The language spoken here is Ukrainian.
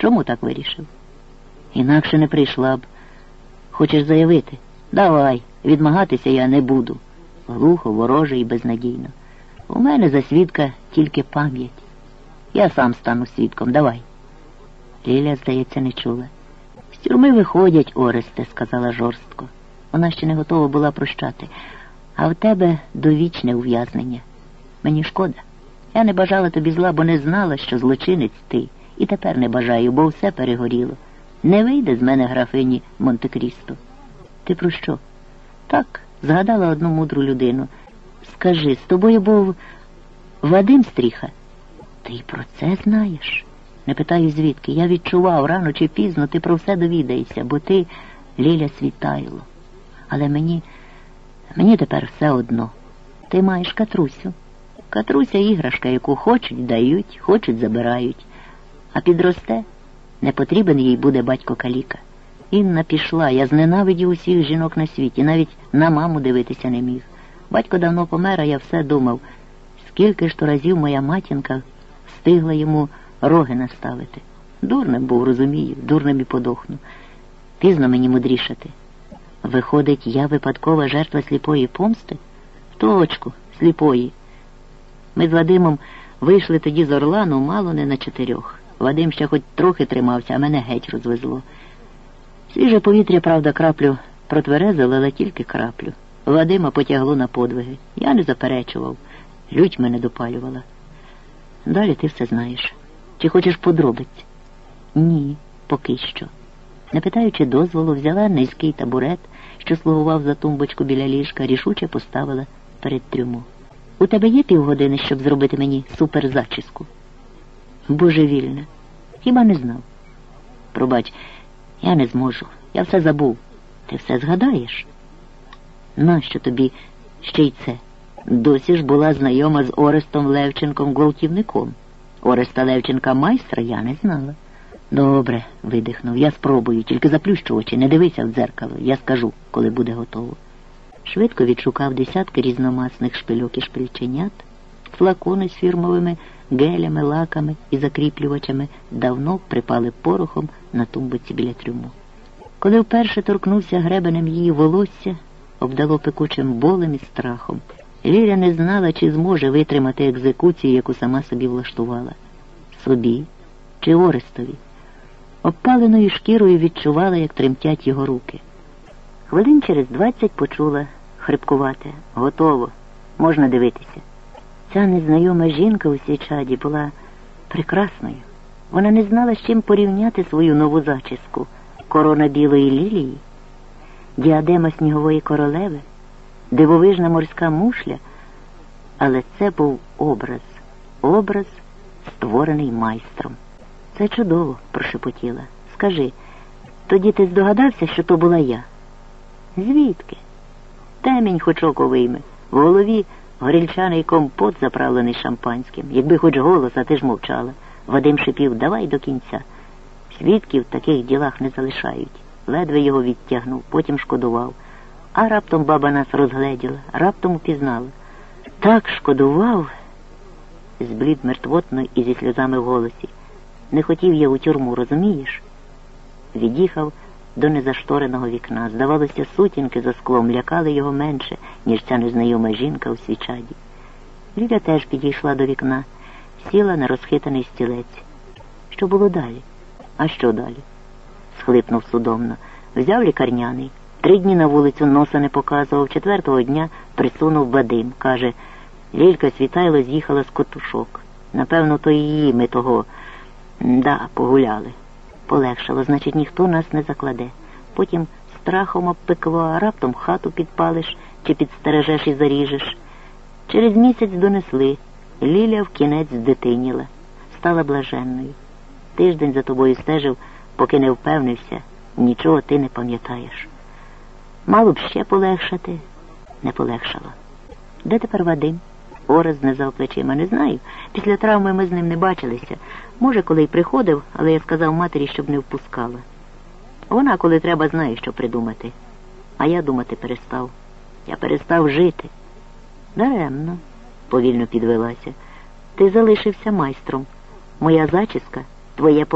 Чому так вирішив? Інакше не прийшла б. Хочеш заявити? Давай, відмагатися я не буду. Глухо, вороже і безнадійно. У мене за свідка тільки пам'ять. Я сам стану свідком, давай. Ліля, здається, не чула. З тюрми виходять, Оресте, сказала жорстко. Вона ще не готова була прощати. А в тебе довічне ув'язнення. Мені шкода. Я не бажала тобі зла, бо не знала, що злочинець ти. І тепер не бажаю, бо все перегоріло. Не вийде з мене графині Монте-Крісто. Ти про що? Так, згадала одну мудру людину. Скажи, з тобою був Вадим Стріха? Ти й про це знаєш? Не питаю звідки. Я відчував рано чи пізно ти про все довідаєшся, бо ти Ліля Світайло. Але мені, мені тепер все одно. Ти маєш катрусю. Катруся іграшка, яку хочуть, дають, хочуть, забирають. А підросте, не потрібен їй буде батько каліка. Інна пішла, я зненавидів усіх жінок на світі, навіть на маму дивитися не міг. Батько давно помер, а я все думав, скільки ж то разів моя матінка встигла йому роги наставити. Дурним був, розумію, дурним і подохну. Пізно мені мудрішати. Виходить, я випадкова жертва сліпої помсти? Точку, сліпої. Ми з Вадимом вийшли тоді з Орлану мало не на чотирьох. Вадим ще хоч трохи тримався, а мене геть розвезло. Свіже повітря, правда, краплю протверезило, але тільки краплю. Вадима потягло на подвиги. Я не заперечував. Лють мене допалювала. Далі ти все знаєш. Чи хочеш подробиць? Ні, поки що. Не питаючи дозволу, взяла низький табурет, що слугував за тумбочку біля ліжка, рішуче поставила перед трюму. У тебе є півгодини, щоб зробити мені суперзачіску? Божевільне. Хіба не знав? Пробач, я не зможу. Я все забув. Ти все згадаєш? Нащо тобі ще й це? Досі ж була знайома з Орестом Левченком гвалтівником. Ореста Левченка майстра я не знала. Добре, видихнув. Я спробую, тільки заплющу очі, не дивися в дзеркало. Я скажу, коли буде готово. Швидко відшукав десятки різномасних шпильок і шпильченят, флакони з фірмовими гелями, лаками і закріплювачами давно припали порохом на тумбиці біля трюму. Коли вперше торкнувся гребенем її волосся, обдало пекучим болем і страхом. Ліля не знала, чи зможе витримати екзекуцію, яку сама собі влаштувала. Собі чи Орестові. Обпаленою шкірою відчувала, як тремтять його руки. Хвилин через двадцять почула хрипкувати. Готово, можна дивитися. Ця незнайома жінка у січаді була прекрасною. Вона не знала, з чим порівняти свою нову зачіску корона білої лілії, діадема снігової королеви, дивовижна морська мушля. Але це був образ, образ, створений майстром. Це чудово, прошепотіла. Скажи, тоді ти здогадався, що то була я? Звідки? Темінь хоч око. В голові горільчаний компот, заправлений шампанським. Якби хоч голос, а ти ж мовчала. Вадим шипів, давай до кінця. Свідків в таких ділах не залишають. Ледве його відтягнув, потім шкодував. А раптом баба нас розгледіла, раптом упізнала. Так шкодував, зблід мертвотно і зі сльозами в голосі. Не хотів я у тюрму, розумієш? Від'їхав до незаштореного вікна. Здавалося, сутінки за склом лякали його менше, ніж ця незнайома жінка у свічаді. Ліля теж підійшла до вікна, сіла на розхитаний стілець. Що було далі? А що далі? схлипнув судомно. Взяв лікарняний. Три дні на вулицю носа не показував, четвертого дня присунув Вадим. Каже, Лілька Світайло з'їхала з котушок. Напевно, то її ми того да, погуляли. Полегшало, значить, ніхто нас не закладе. Потім страхом обпекло, а раптом хату підпалиш чи підстережеш і заріжеш. Через місяць донесли. Ліля в кінець здитиніла, стала блаженною. Тиждень за тобою стежив, поки не впевнився, нічого ти не пам'ятаєш. Мало б ще полегшати, не полегшало. Де тепер Вадим? Ораз знизав плечима, не знаю. Після травми ми з ним не бачилися. Може, коли й приходив, але я сказав матері, щоб не впускала. Вона, коли треба, знає, що придумати. А я думати перестав. Я перестав жити. Даремно, повільно підвелася. Ти залишився майстром. Моя зачіска, твоє повернення.